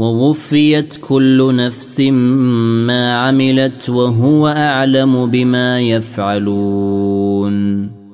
ووفيت كل نفس ما عملت وهو أعلم بما يفعلون